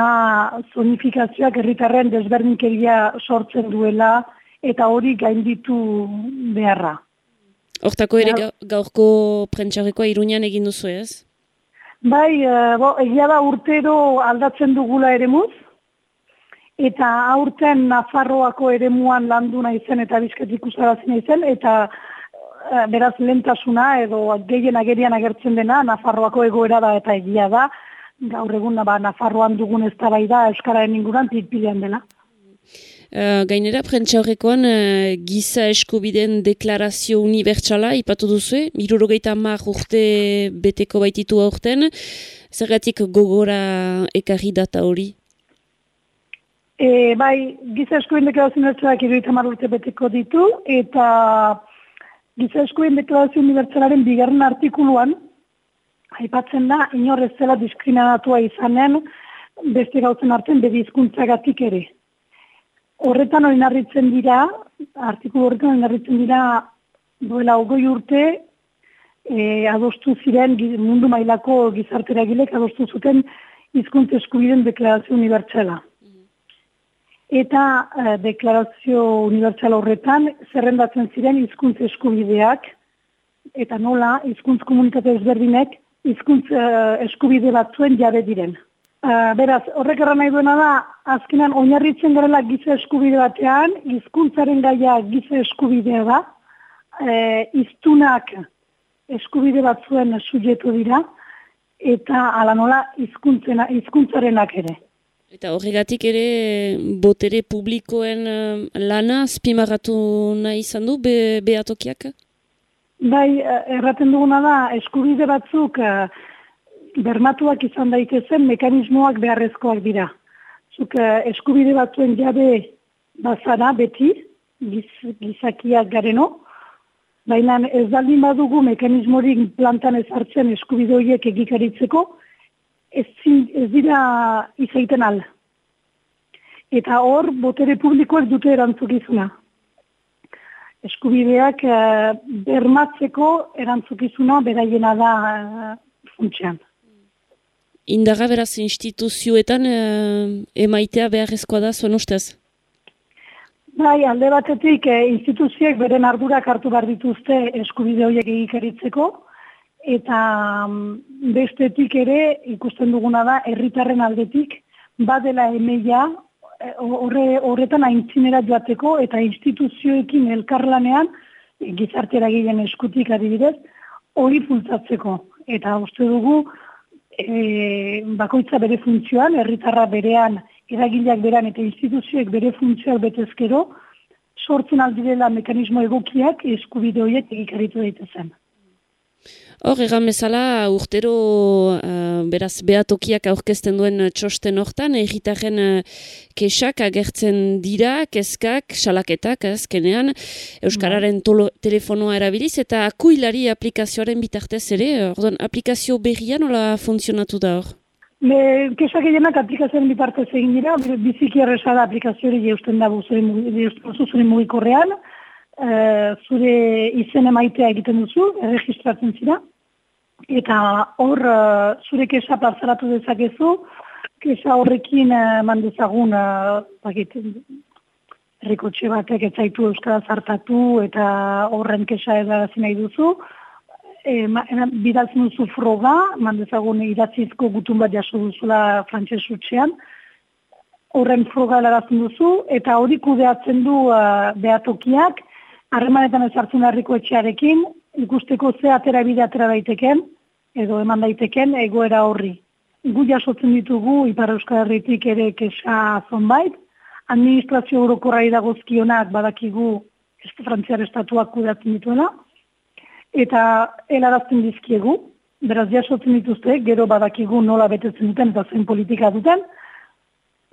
zonifikazioak herritarren desberdinkeria sortzen duela eta hori gainditu beharra. Hortako ere gaurko prentxarrekoa iruñan egin duzu ez? Bai, uh, bo, egia da urtero aldatzen dugula ere muz, eta aurten Nafarroako ere muan landu nahi zen eta bizketik usarazen nahi zen, eta uh, beraz lentasuna edo gehien agerian agertzen dena Nafarroako egoera da eta egia da, gaur egun ba, Nafarroan dugun ez da da Euskararen inguran pitpilean dela. Uh, gainera, prentsa horrekoan, uh, giza eskubiden deklarazio unibertsala, ipatu duzu, irurogeita mar urte beteko baititu aurten, zergatik gogora ekarri data hori? E, bai, giza eskubiden deklarazio unibertsalak irurogeita mar urte beteko ditu, eta giza eskubiden deklarazio unibertsalaren bigarren artikuluan, aipatzen da, inorrez zela diskriminatua izanen, beste gauzen artean bedizkuntzagatik ere. Horretan hori narritzen dira, artikulu horretan hori narritzen dira, duela ogoi urte, e, adostu ziren mundu mailako gizartera gilek, adostu zuten hizkuntz eskubiden deklarazio unibertsala. Eta e, deklarazio unibertsala horretan, zerrendatzen ziren hizkuntz eskubideak, eta nola hizkuntz komunitate ezberdinek, hizkuntz uh, eskubide batzuen jabe diren. Uh, beraz, horrek erra nahi duena da, azkenan oinarritzen garela giza eskubide batean, hizkuntzaren gaia giza eskubidea da, uh, iztunak eskubide batzuen subjetu dira, eta ala nola hizkuntzarenak ere. Eta horregatik ere botere publikoen lana spimarratu nahi izan du be, behatokiak? Bai, eh, erraten duguna da, eskubide batzuk uh, bermatuak izan daitezen mekanismoak beharrezkoak dira. Zuk eh, eskubide batzuen jabe bazara beti, giz, gizakiak gareno, baina ez baldin badugu mekanismorik plantan ezartzen eskubide horiek egikaritzeko, ez, zin- ez dira izaiten al. Eta hor, botere publikoak dute erantzukizuna. Eskubideak eh, bermatzeko erantzukizuna beraiena da eh, funtsean. Indarra beraz instituzioetan eh, emaitea beharrezkoa da zuen ustez? Bai, alde batetik instituzioek beren ardurak hartu behar dituzte eskubide horiek egikaritzeko, eta mm, bestetik ere ikusten duguna da herritarren aldetik badela emeia horre, horretan aintzinera joateko eta instituzioekin elkarlanean gizartera gilen eskutik adibidez hori bultzatzeko. Eta uste dugu e, bakoitza bere funtzioan, herritarra berean, eragileak berean eta instituzioek bere funtzioak betezkero, sortzen aldirela mekanismo egokiak eskubide horiek egikaritu daitezen. Hor, egan bezala, urtero, uh, beraz, behatokiak aurkezten duen eh, txosten hortan, erritarren uh, kesak agertzen dira, kezkak, salaketak, azkenean, Euskararen tolo, telefonoa erabiliz, eta akuilari aplikazioaren bitartez ere, orduan, aplikazio berria nola funtzionatu da hor? Me, kesak gehienak aplikazioaren bitartez egin dira, biziki erresa da aplikazio hori jeusten da zure, mugi- eh, zure izen emaitea egiten duzu, erregistratzen zira, eta hor eh, zure kesa plazaratu dezakezu, kesa horrekin uh, mandezagun, uh, bakit, herrikotxe batek ez zaitu euskara zartatu eta horren kesa edarazi nahi duzu, e, ma, bidaltzen duzu froga, mandezagun idatzizko gutun bat jaso duzula frantses utxean, horren froga helarazten duzu, eta hori kudeatzen du uh, behatokiak, harremanetan ezartzen harriko etxearekin, ikusteko ze atera bide atera daiteken, edo eman daiteken egoera horri. Gu jasotzen ditugu Ipar Euskal Herritik ere kesa zonbait, administrazio orokorrari dagozkionak badakigu est- Frantziar estatuak kudeatzen dituela, eta helarazten dizkiegu, beraz jasotzen dituzte, gero badakigu nola betetzen duten eta zein politika duten,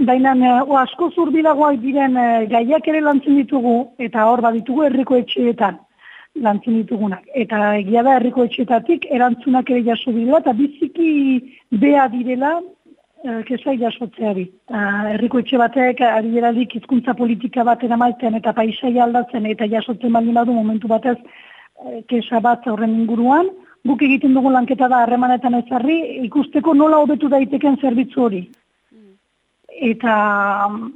Baina o, asko zurbilagoak diren eh, gaiak ere lantzen ditugu, eta hor baditugu herriko etxeetan lantzen ditugunak. Eta egia da herriko etxeetatik erantzunak ere jaso direla, eta biziki bea direla eh, kesai jasotzeari. Herriko etxe batek ari delarik hizkuntza politika bat eramaiten eta paisaia aldatzen eta jasotzen baldin badu momentu batez eh, kesa bat horren inguruan, guk egiten dugu lanketa da harremanetan ezarri ikusteko nola hobetu daiteken zerbitzu hori eta mm,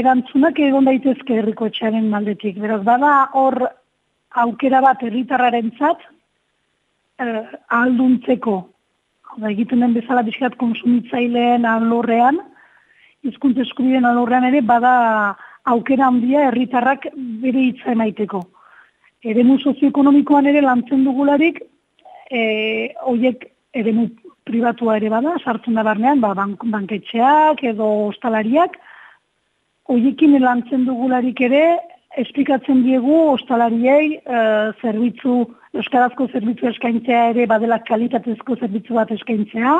erantzunak egon daitezke herriko etxearen aldetik. Beraz, bada hor aukera bat herritarrarentzat eh, ahalduntzeko. Hau Da, egiten den bezala bizkat konsumitzaileen alorrean, hizkuntza eskubideen alorrean ere bada aukera handia herritarrak bere hitza emaiteko. Eremu sozioekonomikoan ere lantzen dugularik, e, oiek eremu pribatua ere bada, sartzen da barnean, ba, bank, banketxeak edo ostalariak, hoiekin lantzen dugularik ere, esplikatzen diegu ostalariei e, zerbitzu, euskarazko zerbitzu eskaintzea ere badela kalitatezko zerbitzu bat eskaintzea,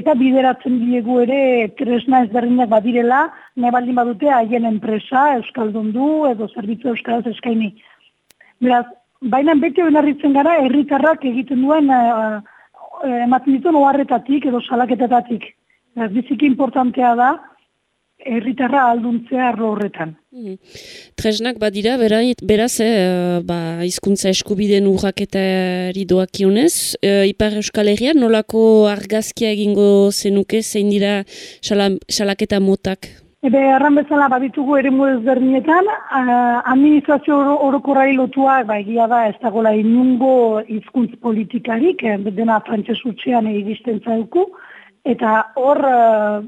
eta bideratzen diegu ere tresna ezberdinak badirela, nahi baldin badute haien enpresa, euskaldundu edo zerbitzu euskaraz eskaini. Beraz, baina beti oinarritzen gara herritarrak egiten duen eh, ematen dituen oharretatik edo salaketetatik. Biziki importantea da herritarra alduntzea arlo horretan. Tresnak badira, berai, beraz, eh, ba, hizkuntza eskubideen urraketari doakionez, eh, Ipar Euskal Herrian nolako argazkia egingo zenuke, zein dira sala, salaketa motak? Ebe, erran bezala baditugu ere ezberdinetan, uh, administrazio oro- orokorrari lotua, ba, egia da, ez dagoela inungo hizkuntz politikarik, eh, dena frantses utxean egisten zauku, eta hor eh,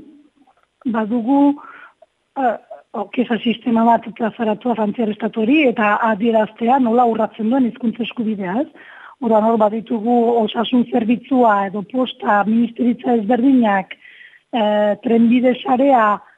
badugu uh, okesa sistema bat plazaratua frantziar estatuari, eta adieraztea nola urratzen duen hizkuntza eskubidea, ez? Orduan hor baditugu osasun zerbitzua edo posta ministeritza ezberdinak, eh, trenbide sarea, eh,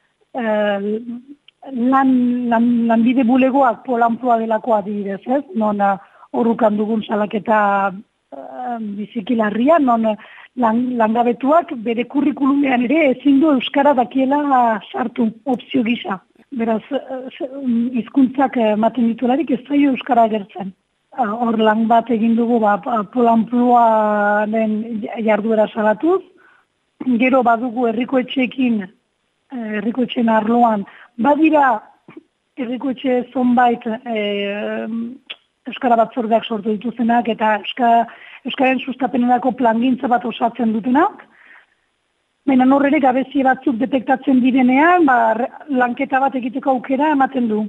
lan, lan, lanbide bulegoak polanplua delako adibidez, ez? Non eh, horrukan dugun salaketa eh, biziki larria, non eh, Lang, langabetuak bere kurrikulumean ere ezin du euskara dakiela sartu opzio gisa. Beraz, eh, hizkuntzak ematen ditularik ez zaio euskara agertzen. Ah, Hor lan bat egin dugu ba, polanpluaren jarduera salatuz. Gero badugu herriko etxeekin, eh, herriko etxeen arloan, badira herriko etxe zonbait e, euskara batzordeak sortu dituzenak eta euskara Euskaren sustapenerako plangintza bat osatzen dutenak. Baina horre gabezie batzuk detektatzen direnean, ba, lanketa bat egiteko aukera ematen du.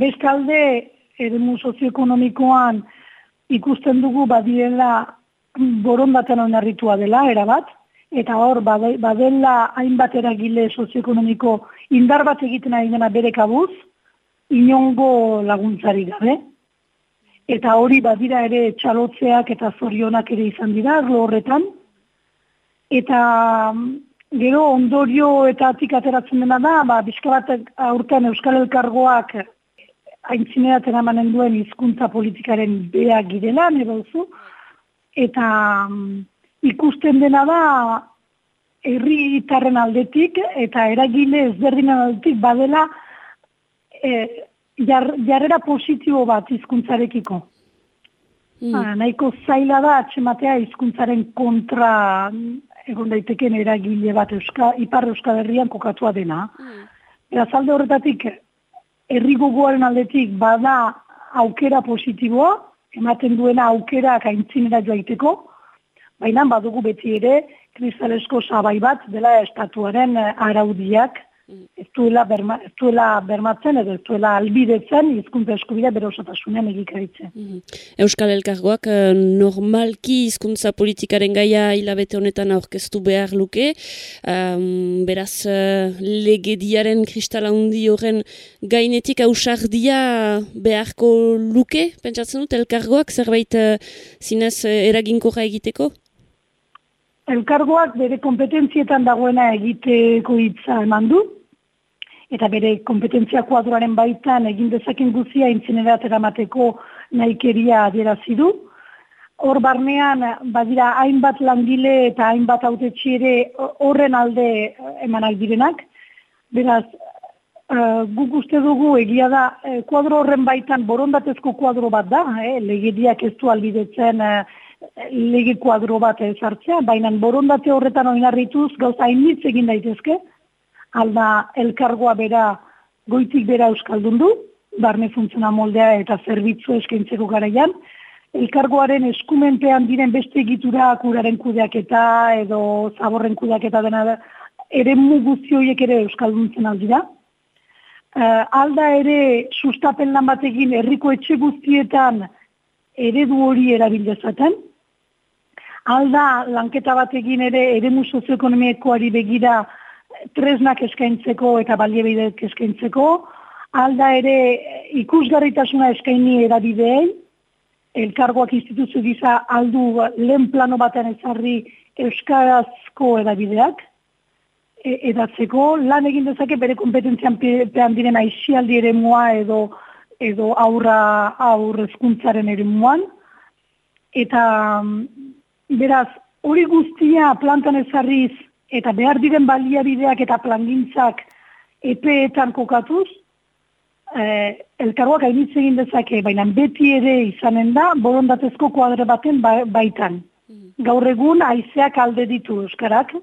Bestalde, eremu sozioekonomikoan ikusten dugu badiela borondaten onarritua dela, erabat, eta hor badela hainbat eragile sozioekonomiko indar bat egiten ari dena bere kabuz, inongo laguntzari gabe. Eta hori badira ere txalotzeak eta zorionak ere izan dira, arlo horretan. Eta gero ondorio eta atik ateratzen dena da, ba, bat aurten Euskal Elkargoak haintzineatzen amanen duen hizkuntza politikaren bea girela, nire Eta mm, ikusten dena da, herri aldetik eta eragile ezberdinen aldetik badela e, jar, jarrera positibo bat hizkuntzarekiko. Mm. Ah, nahiko zaila da atxematea hizkuntzaren kontra egon daiteken eragile bat euska, ipar euskal herrian kokatua dena. Mm. Eta zalde horretatik, herri gogoaren aldetik bada aukera positiboa, ematen duena aukera kaintzinera joaiteko, baina badugu beti ere, kristalesko sabai bat dela estatuaren araudiak, ez duela, berma, ez duela bermatzen edo ez duela albidetzen hizkuntza eskubidea bere osotasunean egikaritzen. Mhm. Euskal Elkargoak eh, normalki hizkuntza politikaren gaia hilabete honetan aurkeztu behar luke, um, beraz uh, legediaren kristala hundi horren gainetik ausardia beharko luke, pentsatzen dut, Elkargoak zerbait uh, zinez uh, eraginkorra egiteko? Elkargoak bere kompetentzietan dagoena egiteko hitza eman du, eta bere kompetentzia kuadroaren baitan egin dezaken guzia intzenerat eramateko nahikeria adierazi du. Hor barnean, badira, hainbat langile eta hainbat autetxi ere horren alde emanak direnak. Beraz, uh, guk uste dugu egia da, uh, kuadro horren baitan borondatezko kuadro bat da, eh? legediak ez du albidetzen uh, lege kuadro bat ezartzea, baina borondate horretan oinarrituz gauza hainitz egin daitezke, alda elkargoa bera goitik bera euskaldun du, barne funtziona moldea eta zerbitzu eskaintzeko garaian, elkargoaren eskumenpean diren beste egitura kuraren kudeaketa edo zaborren kudeaketa dena ere muguzio horiek ere euskalduntzen aldira. Uh, alda ere sustapen lan batekin herriko etxe guztietan eredu hori erabildezaten. Alda lanketa batekin ere eremu sozioekonomikoari begira tresnak eskaintzeko eta baliebidek eskaintzeko, alda ere ikusgarritasuna eskaini erabideei, elkargoak instituzio gisa aldu lehen plano batean ezarri euskarazko erabideak, e, edatzeko, lan egin dezake bere kompetentzian pean diren aixialdi ere mua edo, edo aurra aurrezkuntzaren ere muan, eta beraz, hori guztia plantan ezarriz eta behar diren baliabideak eta plangintzak epeetan kokatuz, eh, elkarroak hainitz egin dezake, baina beti ere izanen da, borondatezko kuadre baten ba, baitan. Mm. Gaur egun, aizeak alde ditu euskarak,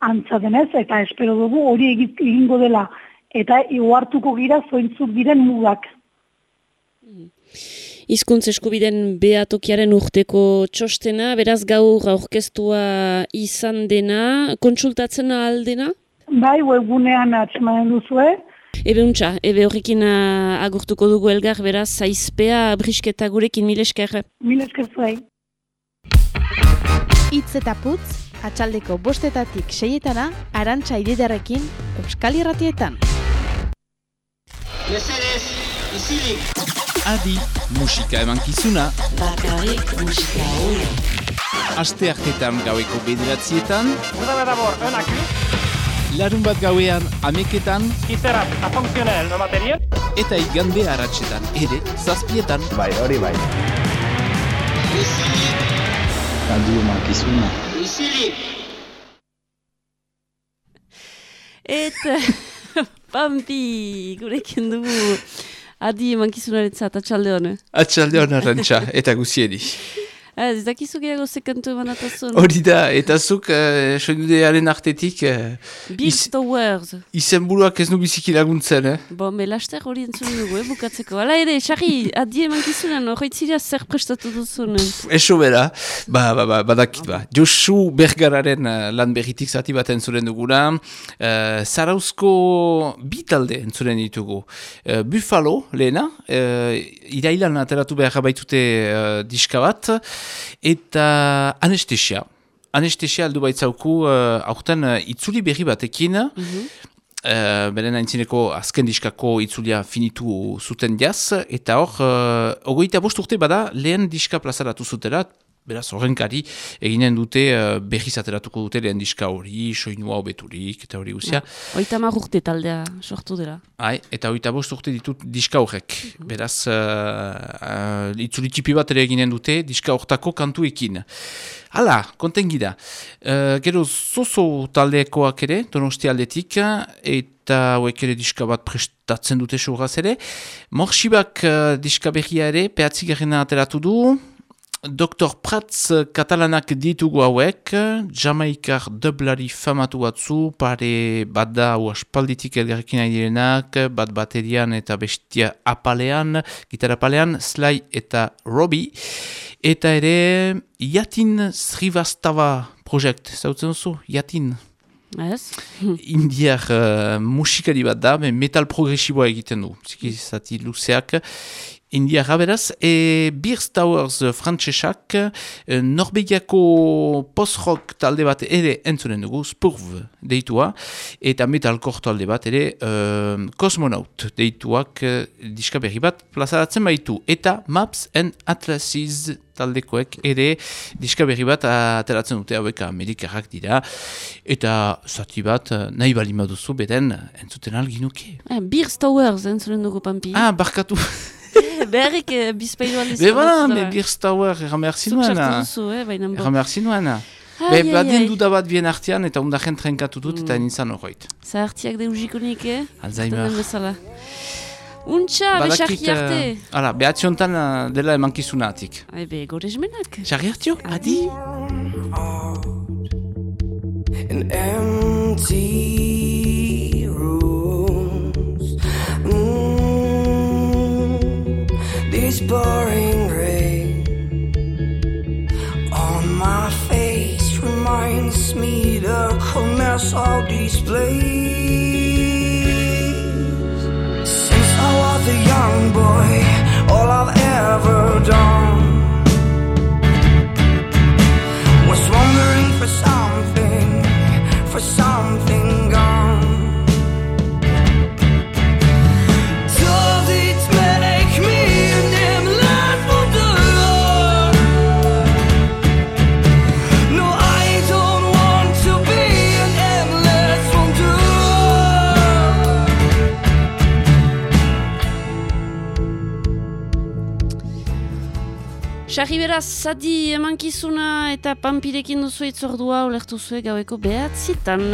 antza denez, eta espero dugu hori egingo dela, eta iuartuko gira zointzuk diren mugak. Mm. Hizkuntz eskubiden behatokiaren urteko txostena, beraz gaur aurkeztua izan dena, kontsultatzen aldena? Bai, webgunean atxemanen duzue. Ebe untxa, ebe horrekin uh, agurtuko dugu elgar, beraz, zaizpea brisketa gurekin, mil esker. Mil esker zuai. Itz eta putz, atxaldeko bostetatik seietana, arantxa ididarekin, Euskal Irratietan. Mesedez, izilik! Adi, musika eman kizuna. Bakarrik musika hori. Aste hartetan gaueko bederatzietan. D'abord un accu. Larun bat gauean ameketan. Qui sera a fonctionnel le matériel. Eta igande haratsetan ere, zazpietan. Bai, hori bai. Radio Mankizuna. Eta, pampi, gurekin dugu, adi mankizunaren zat, atxalde hone. Atxalde hona rantxa, eta guziedi. Ez, dakizu gehiago zekantu eman atazun. Hori da, eta zuk, uh, soinudearen artetik, uh, Big Towers. izen buruak ez nu biziki laguntzen, eh? Bon, me laster hori entzun dugu, eh, bukatzeko. Hala ere, xarri, adi emankizunan, horretzira zer prestatu duzun. Eso bera, ba, ba, ba, badakit ba. Josu Bergararen uh, lan berritik zati bat entzuren duguna. Uh, Zarauzko bi talde entzuren ditugu. Uh, Buffalo, lehena, uh, irailan ateratu behar baitute uh, diska bat, eta anestesia. Anestesia aldu baitzauku, uh, aurten uh, itzuli berri batekin, Uh, beren aintzineko azken diskako itzulia finitu zuten jaz, eta hor, uh, ogoita bost urte bada, lehen diska plazaratu zutera, beraz horrenkari eginen dute uh, berriz ateratuko dute lehen diska hori, soinua hobeturik, eta hori guzia. Oita urte taldea sortu dela. Hai, eta oita bost urte ditut diska horrek. Beraz, uh, uh, itzuli txipi bat ere eginen dute diska hortako kantuekin. Hala, konten gida. Uh, gero zozo taldekoak ere, donosti aldetik, eta hauek ere diska bat prestatzen dute surraz ere. Morsibak uh, diska berria ere, pehatzi garrina ateratu du, Dr. Prats katalanak ditugu hauek, jamaikar dublari famatu batzu, pare bat da hau aspalditik elgarrekin direnak, bat baterian eta bestia apalean, gitarra apalean, Sly eta Robbie. Eta ere, Yatin Srivastava projekt, zautzen duzu? Yatin. Ez? Indiar uh, musikari bat da, metal progresiboa egiten du, ziki luzeak. Indiara beraz, e Beers Towers frantsesak, e, Norbegiako post-rock talde bat ere entzunen dugu, Spurv deitua, eta metalcore talde bat ere e, Cosmonaut deituak e, diska berri bat plazaratzen baitu. Eta Maps and Atlases taldekoek ere diska berri bat ateratzen dute hauek amerikarrak dira. Eta zati bat nahi bali maduzu beden entzuten alginuke. Eh, Beers Towers entzunen dugu pampi. Ah, barkatu. Beharrik eh, bizpailu aldiz. Be bada, be Beers Tower erramerzi nuena. Erramerzi nuena. Be badien duda bat bien artean eta undaren trenkatu dut eta nintzen horreit. Zahartiak deuzikonik, eh? Alzheimer. Untxa, be xarri arte. Hala, behatziontan dela emankizunatik. Ebe, gore esmenak. Xarri hartio, adi. An Sarri beraz, zadi emankizuna eta pampirekin duzu itzordua ulertu zuen gaueko behatzitan.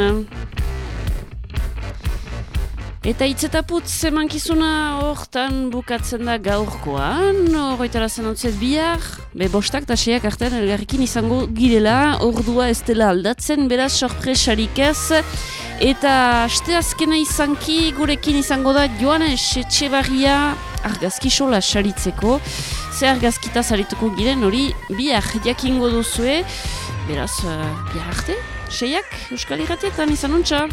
Eta itzetaputz emankizuna hortan bukatzen da gaurkoan, horretara zen ontziet bihar, be bostak eta seiak artean elgarrikin izango girela, ordua ez dela aldatzen, beraz sorpresarik ez, eta aste izanki gurekin izango da Joanes Etxebarria argazki sola saritzeko, ze argazkita sarituko giren hori bihar jakingo duzue, beraz uh, bihar arte, seiak Euskal Irratietan izan ontsa.